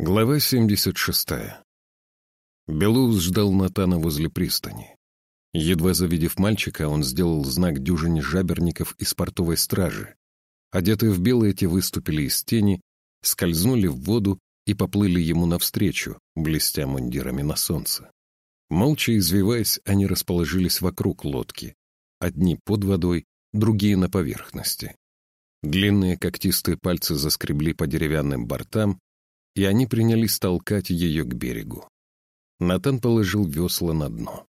Глава 76. Белоус ждал Натана возле пристани. Едва завидев мальчика, он сделал знак дюжине жаберников из портовой стражи. Одетые в белые, те выступили из тени, скользнули в воду и поплыли ему навстречу, блестя мундирами на солнце. Молча извиваясь, они расположились вокруг лодки. Одни под водой, другие на поверхности. Длинные когтистые пальцы заскребли по деревянным бортам, и они принялись толкать ее к берегу. Натан положил весла на дно.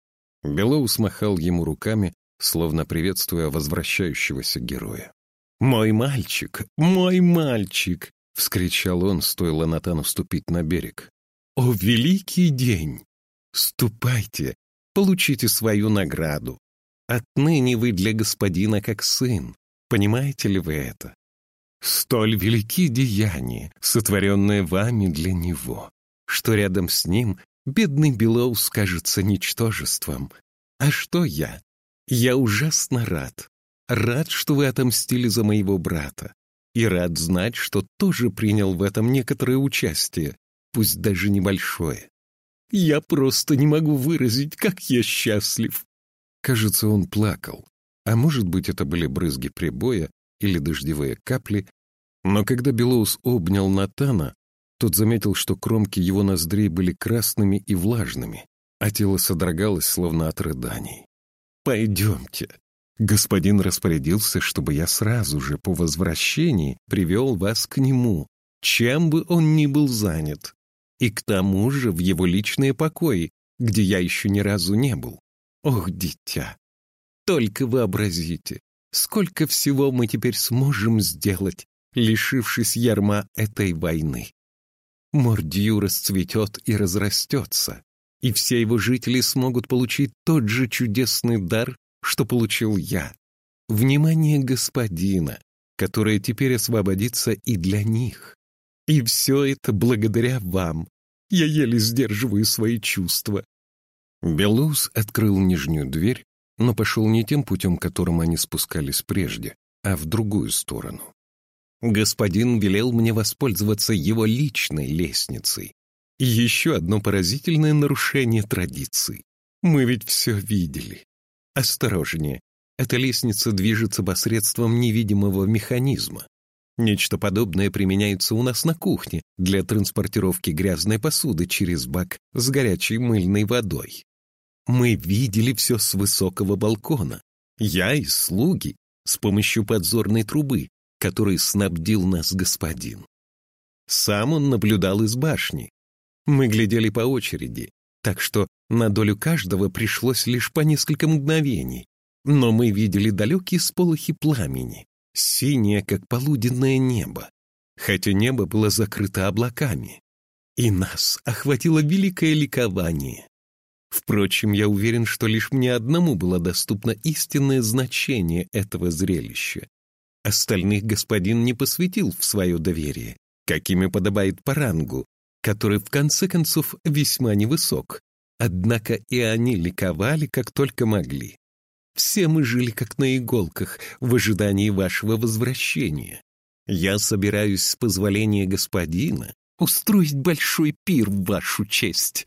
Белоус махал ему руками, словно приветствуя возвращающегося героя. «Мой мальчик! Мой мальчик!» — вскричал он, стоило Натану ступить на берег. «О, великий день! Ступайте, получите свою награду. Отныне вы для господина как сын. Понимаете ли вы это? Столь велики деяния, сотворенные вами для него, что рядом с ним бедный Белоус кажется ничтожеством. А что я? Я ужасно рад. Рад, что вы отомстили за моего брата. И рад знать, что тоже принял в этом некоторое участие, пусть даже небольшое. Я просто не могу выразить, как я счастлив. Кажется, он плакал. А может быть, это были брызги прибоя или дождевые капли, но когда Белоус обнял Натана, тот заметил, что кромки его ноздрей были красными и влажными, а тело содрогалось, словно от рыданий. «Пойдемте». Господин распорядился, чтобы я сразу же по возвращении привел вас к нему, чем бы он ни был занят. И к тому же в его личные покои, где я еще ни разу не был. Ох, дитя, только вообразите, сколько всего мы теперь сможем сделать, лишившись ярма этой войны. Мордью расцветет и разрастется, и все его жители смогут получить тот же чудесный дар, что получил я. Внимание господина, которое теперь освободится и для них. И все это благодаря вам. Я еле сдерживаю свои чувства. Белус открыл нижнюю дверь, но пошел не тем путем, которым они спускались прежде, а в другую сторону. Господин велел мне воспользоваться его личной лестницей. Еще одно поразительное нарушение традиций. Мы ведь все видели. Осторожнее. Эта лестница движется посредством невидимого механизма. Нечто подобное применяется у нас на кухне для транспортировки грязной посуды через бак с горячей мыльной водой. Мы видели все с высокого балкона. Я и слуги с помощью подзорной трубы, которой снабдил нас господин. Сам он наблюдал из башни. Мы глядели по очереди, так что на долю каждого пришлось лишь по несколько мгновений. Но мы видели далекие сполохи пламени, синее, как полуденное небо, хотя небо было закрыто облаками. И нас охватило великое ликование. Впрочем, я уверен, что лишь мне одному было доступно истинное значение этого зрелища. Остальных господин не посвятил в свое доверие, какими подобает по рангу, который в конце концов весьма невысок. Однако и они ликовали, как только могли. Все мы жили как на иголках в ожидании вашего возвращения. Я собираюсь с позволения господина устроить большой пир в вашу честь.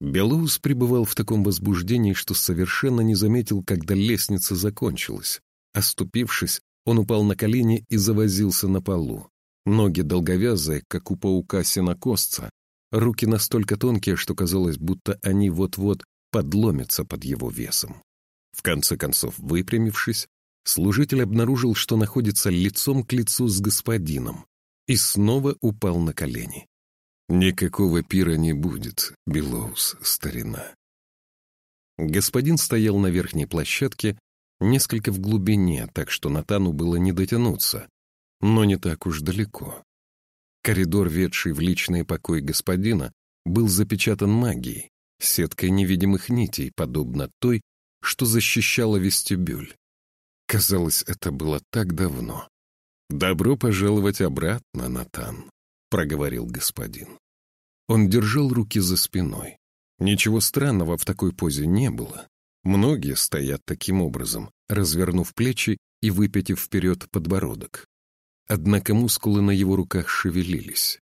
Белоус пребывал в таком возбуждении, что совершенно не заметил, когда лестница закончилась. Оступившись, он упал на колени и завозился на полу. Ноги долговязые, как у паука-сенокосца. Руки настолько тонкие, что казалось, будто они вот-вот подломятся под его весом. В конце концов, выпрямившись, служитель обнаружил, что находится лицом к лицу с господином, и снова упал на колени. «Никакого пира не будет, Белоус, старина». Господин стоял на верхней площадке несколько в глубине, так что Натану было не дотянуться, но не так уж далеко. Коридор, ведший в личный покой господина, был запечатан магией, сеткой невидимых нитей, подобно той, что защищала вестибюль. Казалось, это было так давно. «Добро пожаловать обратно, Натан», — проговорил господин. Он держал руки за спиной. Ничего странного в такой позе не было. Многие стоят таким образом, развернув плечи и выпятив вперед подбородок. Однако мускулы на его руках шевелились.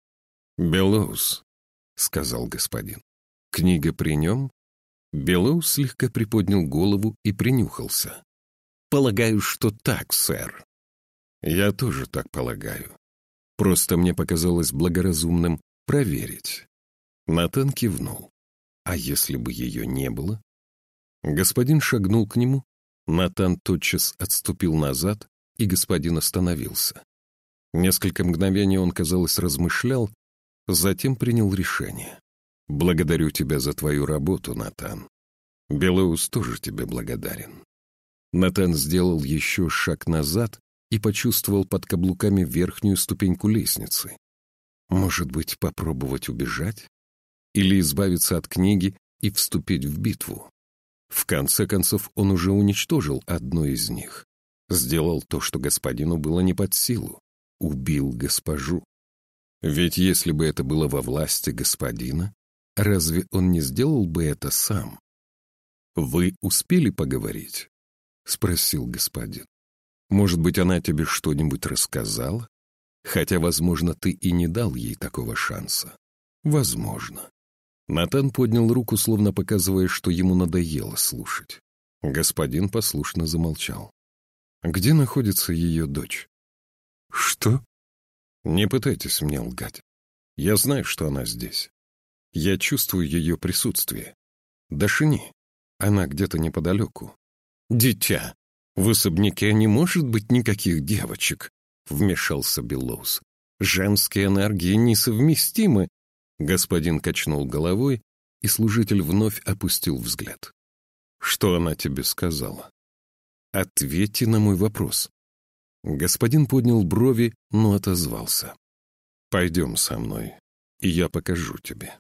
«Белоус», — сказал господин. «Книга при нем?» Белоус слегка приподнял голову и принюхался. «Полагаю, что так, сэр». «Я тоже так полагаю. Просто мне показалось благоразумным проверить». Натан кивнул. «А если бы ее не было?» Господин шагнул к нему, Натан тотчас отступил назад, и господин остановился. Несколько мгновений он, казалось, размышлял, затем принял решение. «Благодарю тебя за твою работу, Натан. Белоус тоже тебе благодарен». Натан сделал еще шаг назад и почувствовал под каблуками верхнюю ступеньку лестницы. Может быть, попробовать убежать? Или избавиться от книги и вступить в битву? В конце концов, он уже уничтожил одну из них. Сделал то, что господину было не под силу. Убил госпожу. Ведь если бы это было во власти господина, разве он не сделал бы это сам? «Вы успели поговорить?» — спросил господин. «Может быть, она тебе что-нибудь рассказала? Хотя, возможно, ты и не дал ей такого шанса. Возможно». Натан поднял руку, словно показывая, что ему надоело слушать. Господин послушно замолчал. «Где находится ее дочь?» «Что?» «Не пытайтесь мне лгать. Я знаю, что она здесь. Я чувствую ее присутствие. Дашини. Она где-то неподалеку». «Дитя, в особняке не может быть никаких девочек», — вмешался Белоус. «Женские энергии несовместимы Господин качнул головой, и служитель вновь опустил взгляд. «Что она тебе сказала?» «Ответьте на мой вопрос». Господин поднял брови, но отозвался. «Пойдем со мной, и я покажу тебе».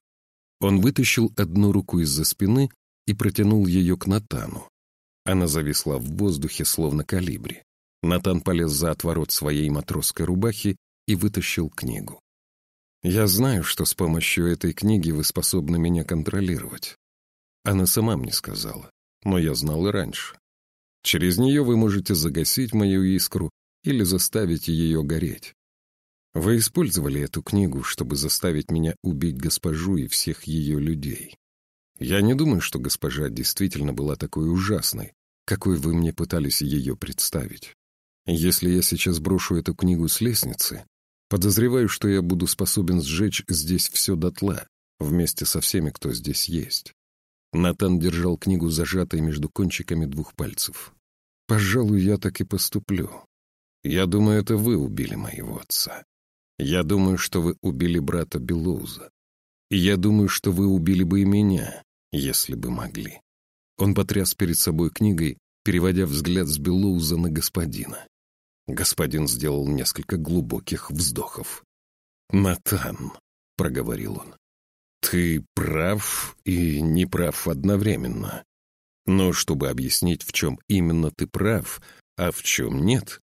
Он вытащил одну руку из-за спины и протянул ее к Натану. Она зависла в воздухе, словно калибри. Натан полез за отворот своей матросской рубахи и вытащил книгу. Я знаю, что с помощью этой книги вы способны меня контролировать. Она сама мне сказала, но я знал и раньше. Через нее вы можете загасить мою искру или заставить ее гореть. Вы использовали эту книгу, чтобы заставить меня убить госпожу и всех ее людей. Я не думаю, что госпожа действительно была такой ужасной, какой вы мне пытались ее представить. Если я сейчас брошу эту книгу с лестницы, Подозреваю, что я буду способен сжечь здесь все дотла, вместе со всеми, кто здесь есть. Натан держал книгу зажатой между кончиками двух пальцев. «Пожалуй, я так и поступлю. Я думаю, это вы убили моего отца. Я думаю, что вы убили брата Белоуза. Я думаю, что вы убили бы и меня, если бы могли». Он потряс перед собой книгой, переводя взгляд с Белоуза на господина. Господин сделал несколько глубоких вздохов. «Натан», — проговорил он, — «ты прав и не прав одновременно. Но чтобы объяснить, в чем именно ты прав, а в чем нет,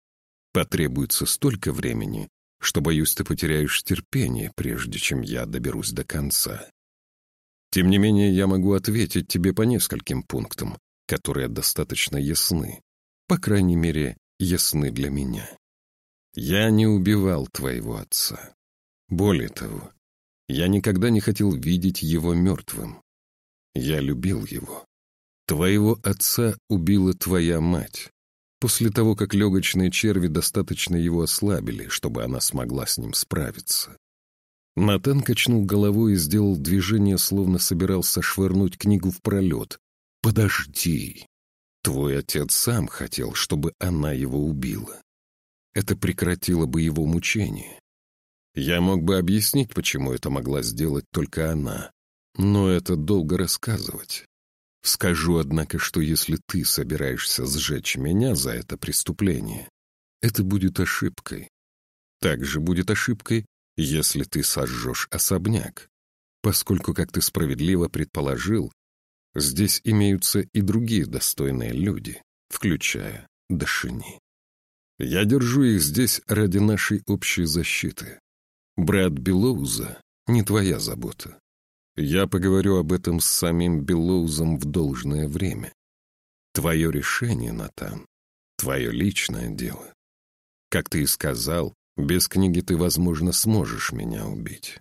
потребуется столько времени, что, боюсь, ты потеряешь терпение, прежде чем я доберусь до конца. Тем не менее, я могу ответить тебе по нескольким пунктам, которые достаточно ясны. По крайней мере, ясны для меня. Я не убивал твоего отца. Более того, я никогда не хотел видеть его мертвым. Я любил его. Твоего отца убила твоя мать, после того, как легочные черви достаточно его ослабили, чтобы она смогла с ним справиться. Натан качнул головой и сделал движение, словно собирался швырнуть книгу в пролет. «Подожди!» Твой отец сам хотел, чтобы она его убила. Это прекратило бы его мучение. Я мог бы объяснить, почему это могла сделать только она, но это долго рассказывать. Скажу, однако, что если ты собираешься сжечь меня за это преступление, это будет ошибкой. Также будет ошибкой, если ты сожжешь особняк, поскольку, как ты справедливо предположил, Здесь имеются и другие достойные люди, включая Дашини. Я держу их здесь ради нашей общей защиты. Брат Белоуза — не твоя забота. Я поговорю об этом с самим Белоузом в должное время. Твое решение, Натан, твое личное дело. Как ты и сказал, без книги ты, возможно, сможешь меня убить.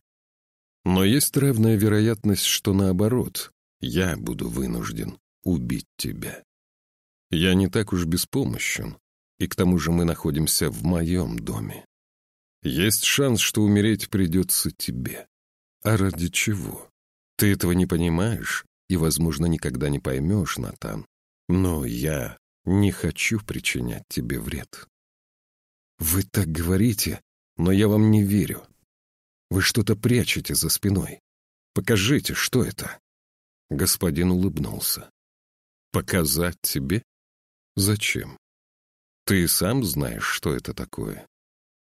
Но есть равная вероятность, что наоборот, я буду вынужден убить тебя. Я не так уж беспомощен, и к тому же мы находимся в моем доме. Есть шанс, что умереть придется тебе. А ради чего? Ты этого не понимаешь и, возможно, никогда не поймешь, Натан. Но я не хочу причинять тебе вред. Вы так говорите, но я вам не верю. Вы что-то прячете за спиной. Покажите, что это. Господин улыбнулся. Показать тебе? Зачем? Ты сам знаешь, что это такое.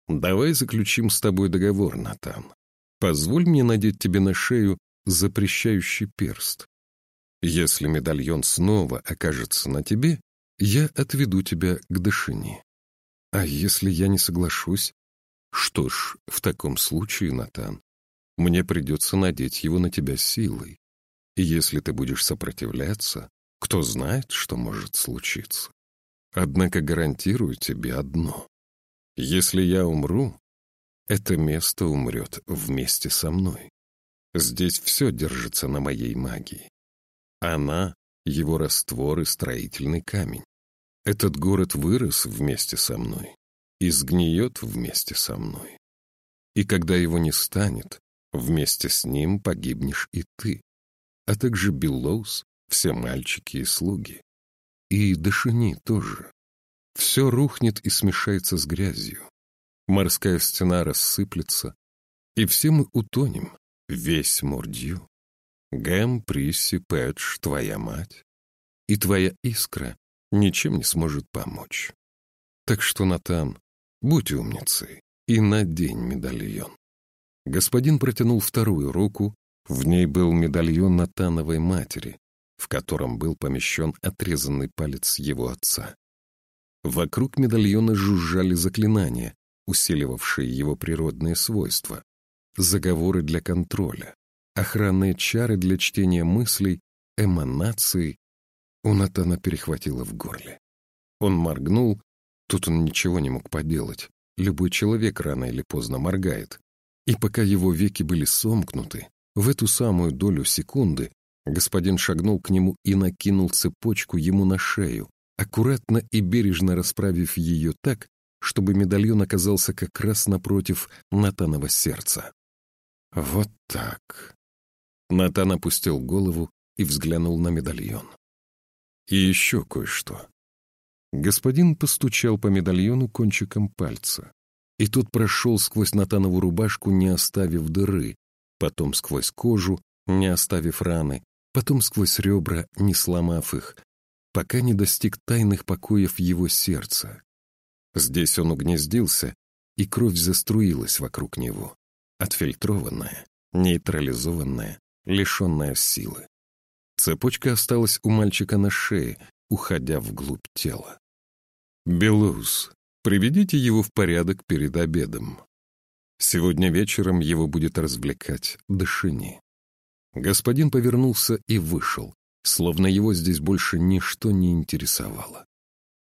Давай заключим с тобой договор, Натан. Позволь мне надеть тебе на шею запрещающий перст. Если медальон снова окажется на тебе, я отведу тебя к Дашине. А если я не соглашусь? Что ж, в таком случае, Натан, мне придется надеть его на тебя силой. И если ты будешь сопротивляться, кто знает, что может случиться. Однако гарантирую тебе одно. Если я умру, это место умрет вместе со мной. Здесь все держится на моей магии. Она — его раствор и строительный камень. Этот город вырос вместе со мной и сгниет вместе со мной. И когда его не станет, вместе с ним погибнешь и ты, а также Беллоус, все мальчики и слуги. И Дашини тоже. Все рухнет и смешается с грязью. Морская стена рассыплется, и все мы утонем, весь Мордью. Гэм, Присси, Пэтч, твоя мать. И твоя искра ничем не сможет помочь. Так что, Натан, будь умницей и надень медальон. Господин протянул вторую руку, в ней был медальон Натановой матери, в котором был помещен отрезанный палец его отца. Вокруг медальона жужжали заклинания, усиливавшие его природные свойства, заговоры для контроля, охранные чары для чтения мыслей, эманации. У Натана перехватило в горле. Он моргнул, тут он ничего не мог поделать. Любой человек рано или поздно моргает. И пока его веки были сомкнуты, в эту самую долю секунды господин шагнул к нему и накинул цепочку ему на шею, аккуратно и бережно расправив ее так, чтобы медальон оказался как раз напротив Натанова сердца. Вот так. Натан опустил голову и взглянул на медальон. И еще кое-что. Господин постучал по медальону кончиком пальца, и тот прошел сквозь Натанову рубашку, не оставив дыры, потом сквозь кожу, не оставив раны, потом сквозь ребра, не сломав их, пока не достиг тайных покоев его сердца. Здесь он угнездился, и кровь заструилась вокруг него, отфильтрованная, нейтрализованная, лишенная силы. Цепочка осталась у мальчика на шее, уходя вглубь тела. «Белуз, приведите его в порядок перед обедом. Сегодня вечером его будет развлекать Дашини». Господин повернулся и вышел, словно его здесь больше ничто не интересовало.